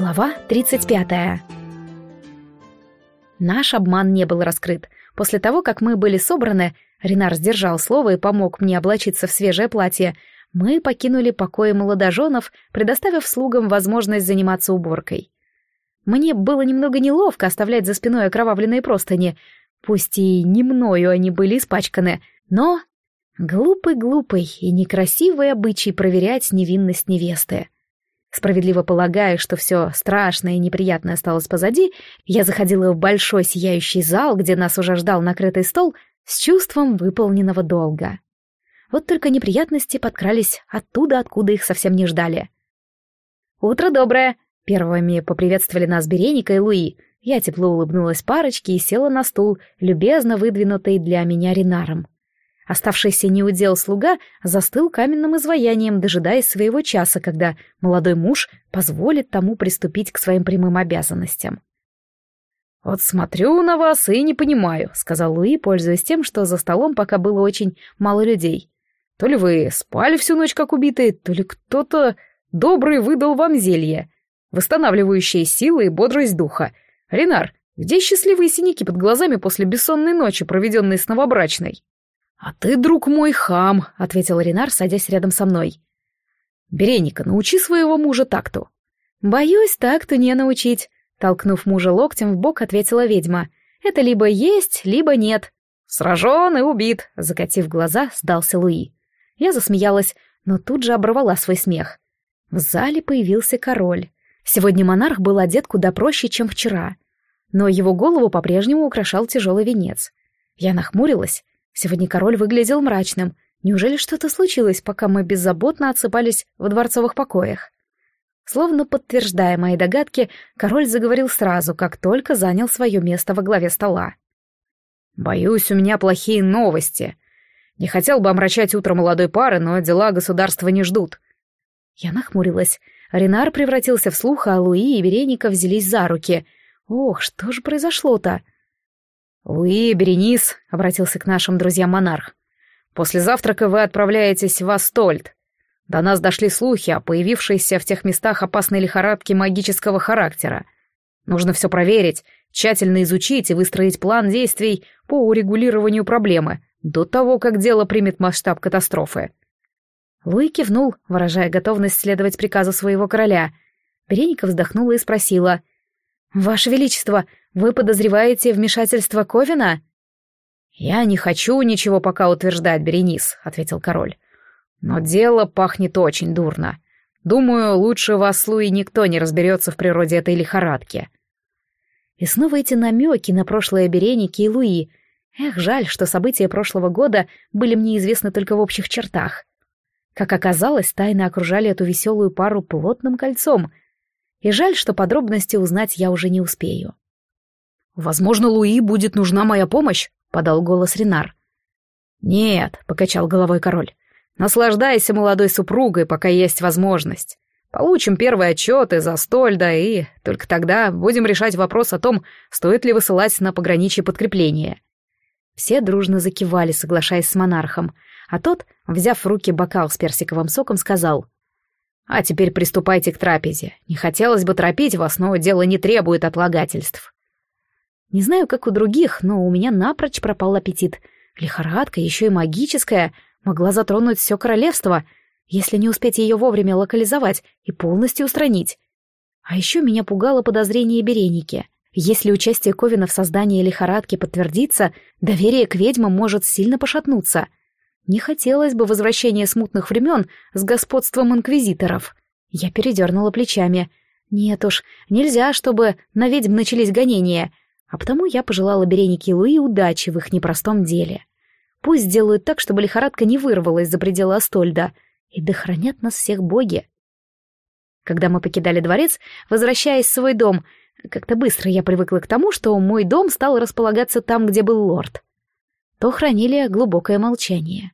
Глава 35. Наш обман не был раскрыт. После того, как мы были собраны, Ренар сдержал слово и помог мне облачиться в свежее платье, мы покинули покои молодоженов, предоставив слугам возможность заниматься уборкой. Мне было немного неловко оставлять за спиной окровавленные простыни, пусть и не мною они были испачканы, но глупый-глупый и некрасивый обычай проверять невинность невесты. Справедливо полагая, что все страшное и неприятное осталось позади, я заходила в большой сияющий зал, где нас уже ждал накрытый стол, с чувством выполненного долга. Вот только неприятности подкрались оттуда, откуда их совсем не ждали. «Утро доброе!» — первыми поприветствовали нас Береника и Луи. Я тепло улыбнулась парочке и села на стул, любезно выдвинутый для меня Ринаром. Оставшийся неудел слуга застыл каменным изваянием, дожидаясь своего часа, когда молодой муж позволит тому приступить к своим прямым обязанностям. «Вот смотрю на вас и не понимаю», — сказал Луи, пользуясь тем, что за столом пока было очень мало людей. «То ли вы спали всю ночь как убитые, то ли кто-то добрый выдал вам зелье, восстанавливающее силы и бодрость духа. Ренар, где счастливые синяки под глазами после бессонной ночи, проведенной с новобрачной?» «А ты, друг мой, хам», — ответил Ренар, садясь рядом со мной. «Береника, научи своего мужа такту». «Боюсь, такту не научить», — толкнув мужа локтем в бок, ответила ведьма. «Это либо есть, либо нет». «Сражен и убит», — закатив глаза, сдался Луи. Я засмеялась, но тут же оборвала свой смех. В зале появился король. Сегодня монарх был одет куда проще, чем вчера. Но его голову по-прежнему украшал тяжелый венец. Я нахмурилась, Сегодня король выглядел мрачным. Неужели что-то случилось, пока мы беззаботно отсыпались в дворцовых покоях? Словно подтверждая мои догадки, король заговорил сразу, как только занял свое место во главе стола. «Боюсь, у меня плохие новости. Не хотел бы омрачать утро молодой пары, но дела государства не ждут». Я нахмурилась. Ренар превратился в слух, а Луи и Береника взялись за руки. «Ох, что же произошло-то?» «Луи, Беренис», — обратился к нашим друзьям монарх, — «после завтрака вы отправляетесь в Астольд. До нас дошли слухи о появившейся в тех местах опасной лихорадке магического характера. Нужно все проверить, тщательно изучить и выстроить план действий по урегулированию проблемы до того, как дело примет масштаб катастрофы». Луи кивнул, выражая готовность следовать приказу своего короля. Береника вздохнула и спросила. «Ваше Величество, вы подозреваете вмешательство Ковина?» «Я не хочу ничего пока утверждать, Беренис», — ответил король. «Но дело пахнет очень дурно. Думаю, лучше вас, Луи, никто не разберется в природе этой лихорадки». И снова эти намеки на прошлое Береники и Луи. Эх, жаль, что события прошлого года были мне известны только в общих чертах. Как оказалось, тайны окружали эту веселую пару плотным кольцом. И жаль, что подробности узнать я уже не успею. «Возможно, Луи будет нужна моя помощь», — подал голос Ренар. «Нет», — покачал головой король. «Наслаждайся молодой супругой, пока есть возможность. Получим первый отчет из Астольда, и только тогда будем решать вопрос о том, стоит ли высылать на пограничье подкрепление». Все дружно закивали, соглашаясь с монархом, а тот, взяв в руки бокал с персиковым соком, сказал — а теперь приступайте к трапезе. Не хотелось бы торопить вас, но дело не требует отлагательств. Не знаю, как у других, но у меня напрочь пропал аппетит. Лихорадка, еще и магическая, могла затронуть все королевство, если не успеть ее вовремя локализовать и полностью устранить. А еще меня пугало подозрение Береники. Если участие Ковина в создании лихорадки подтвердится, доверие к ведьмам может сильно пошатнуться. Не хотелось бы возвращения смутных времен с господством инквизиторов. Я передернула плечами. Нет уж, нельзя, чтобы на ведьм начались гонения — а потому я пожелала Беренике Луи удачи в их непростом деле. Пусть сделают так, чтобы лихорадка не вырвалась за пределы Астольда, и да нас всех боги. Когда мы покидали дворец, возвращаясь в свой дом, как-то быстро я привыкла к тому, что мой дом стал располагаться там, где был лорд. То хранили глубокое молчание.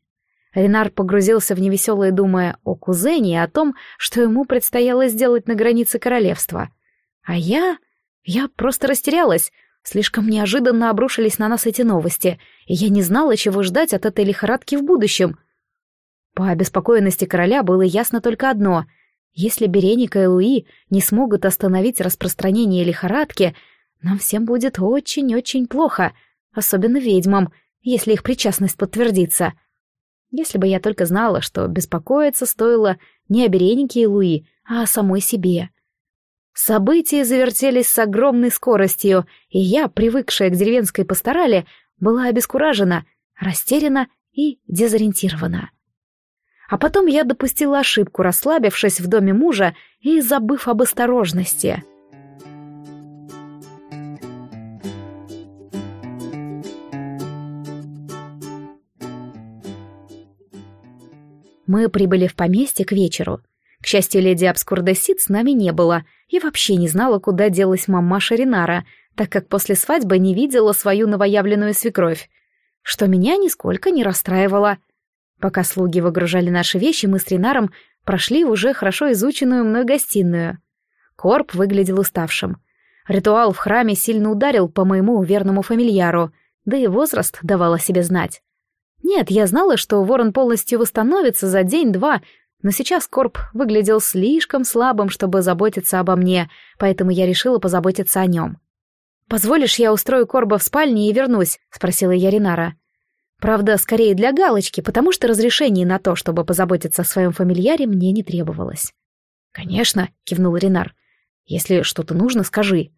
Ренар погрузился в невеселые думая о кузене и о том, что ему предстояло сделать на границе королевства. А я... я просто растерялась — Слишком неожиданно обрушились на нас эти новости, и я не знала, чего ждать от этой лихорадки в будущем. По обеспокоенности короля было ясно только одно. Если Береника и Луи не смогут остановить распространение лихорадки, нам всем будет очень-очень плохо, особенно ведьмам, если их причастность подтвердится. Если бы я только знала, что беспокоиться стоило не о Беренике и Луи, а о самой себе. События завертелись с огромной скоростью, и я, привыкшая к деревенской пасторали, была обескуражена, растеряна и дезориентирована. А потом я допустила ошибку, расслабившись в доме мужа и забыв об осторожности. Мы прибыли в поместье к вечеру. К счастью, леди Абскурдесит с нами не было и вообще не знала, куда делась мамаша Ринара, так как после свадьбы не видела свою новоявленную свекровь, что меня нисколько не расстраивало. Пока слуги выгружали наши вещи, мы с Ринаром прошли в уже хорошо изученную мной гостиную. Корп выглядел уставшим. Ритуал в храме сильно ударил по моему верному фамильяру, да и возраст давал о себе знать. Нет, я знала, что ворон полностью восстановится за день-два, но сейчас Корп выглядел слишком слабым, чтобы заботиться обо мне, поэтому я решила позаботиться о нем. «Позволишь, я устрою Корба в спальне и вернусь?» — спросила я Ринара. Правда, скорее для галочки, потому что разрешение на то, чтобы позаботиться о своем фамильяре, мне не требовалось. «Конечно», — кивнул Ринар. «Если что-то нужно, скажи».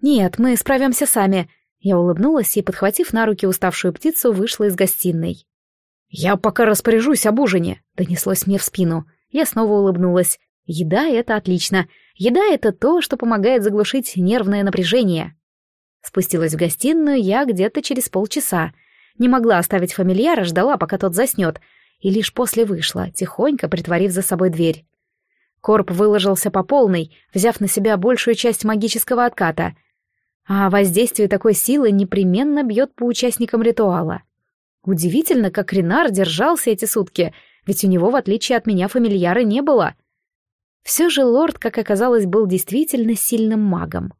«Нет, мы справимся сами». Я улыбнулась и, подхватив на руки уставшую птицу, вышла из гостиной. «Я пока распоряжусь об ужине», — донеслось мне в спину. Я снова улыбнулась. «Еда — это отлично. Еда — это то, что помогает заглушить нервное напряжение». Спустилась в гостиную я где-то через полчаса. Не могла оставить фамильяра, ждала, пока тот заснет, и лишь после вышла, тихонько притворив за собой дверь. Корп выложился по полной, взяв на себя большую часть магического отката. А воздействие такой силы непременно бьет по участникам ритуала. Удивительно, как Ренар держался эти сутки, ведь у него, в отличие от меня, фамильяра не было. Все же лорд, как оказалось, был действительно сильным магом.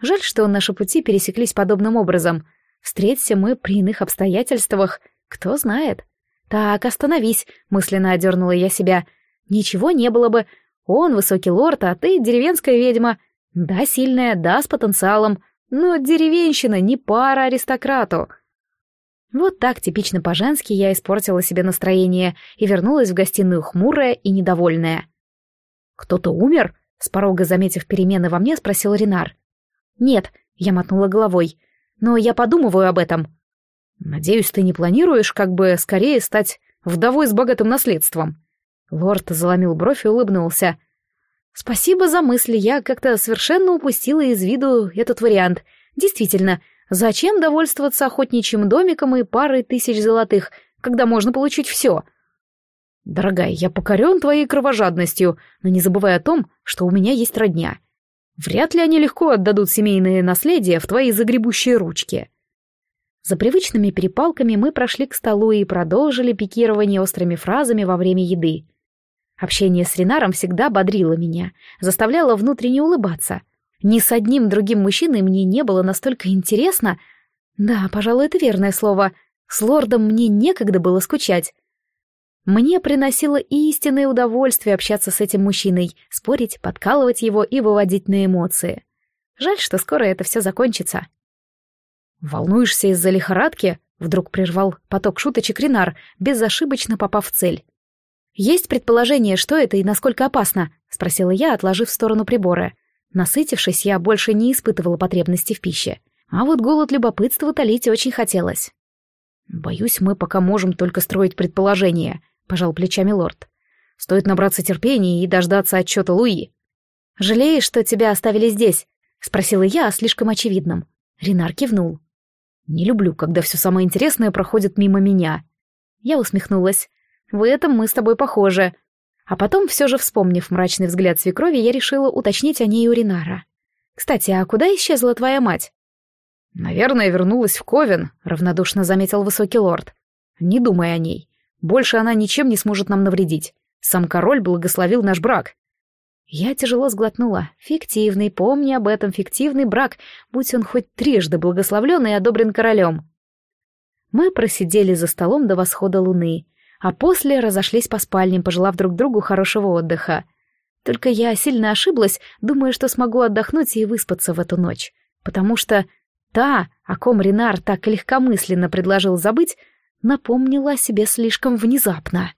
Жаль, что наши пути пересеклись подобным образом. Встреться мы при иных обстоятельствах, кто знает. Так, остановись, мысленно одернула я себя. Ничего не было бы. Он высокий лорд, а ты деревенская ведьма. Да, сильная, да, с потенциалом. Но деревенщина не пара аристократу. Вот так типично по-женски я испортила себе настроение и вернулась в гостиную хмурая и недовольная. «Кто-то умер?» — с порога заметив перемены во мне, спросил Ренар. «Нет», — я мотнула головой, — «но я подумываю об этом». «Надеюсь, ты не планируешь как бы скорее стать вдовой с богатым наследством?» Лорд заломил бровь и улыбнулся. «Спасибо за мысли, я как-то совершенно упустила из виду этот вариант. Действительно, зачем довольствоваться охотничьим домиком и парой тысяч золотых, когда можно получить все?» «Дорогая, я покорен твоей кровожадностью, но не забывай о том, что у меня есть родня. Вряд ли они легко отдадут семейное наследие в твои загребущие ручки. За привычными перепалками мы прошли к столу и продолжили пикирование острыми фразами во время еды. Общение с Ренаром всегда бодрило меня, заставляло внутренне улыбаться. Ни с одним другим мужчиной мне не было настолько интересно. Да, пожалуй, это верное слово. С лордом мне некогда было скучать. Мне приносило истинное удовольствие общаться с этим мужчиной, спорить, подкалывать его и выводить на эмоции. Жаль, что скоро это все закончится. «Волнуешься из-за лихорадки?» — вдруг прервал поток шуточек Ренар, безошибочно попав в цель. «Есть предположение, что это и насколько опасно?» — спросила я, отложив в сторону приборы. Насытившись, я больше не испытывала потребности в пище. А вот голод любопытства толить очень хотелось. «Боюсь, мы пока можем только строить предположения», — пожал плечами лорд. «Стоит набраться терпения и дождаться отчета Луи». «Жалеешь, что тебя оставили здесь?» — спросила я о слишком очевидном. Ренар кивнул. «Не люблю, когда все самое интересное проходит мимо меня». Я усмехнулась. «В этом мы с тобой похожи». А потом, все же вспомнив мрачный взгляд свекрови, я решила уточнить о ней у Ренара. «Кстати, а куда исчезла твоя мать?» «Наверное, вернулась в Ковен», — равнодушно заметил высокий лорд. «Не думай о ней. Больше она ничем не сможет нам навредить. Сам король благословил наш брак. Я тяжело сглотнула. Фиктивный, помни об этом, фиктивный брак, будь он хоть трижды благословлен и одобрен королем. Мы просидели за столом до восхода луны, а после разошлись по спальням, пожелав друг другу хорошего отдыха. Только я сильно ошиблась, думая, что смогу отдохнуть и выспаться в эту ночь. Потому что та, о ком Ренар так легкомысленно предложил забыть, напомнила о себе слишком внезапно.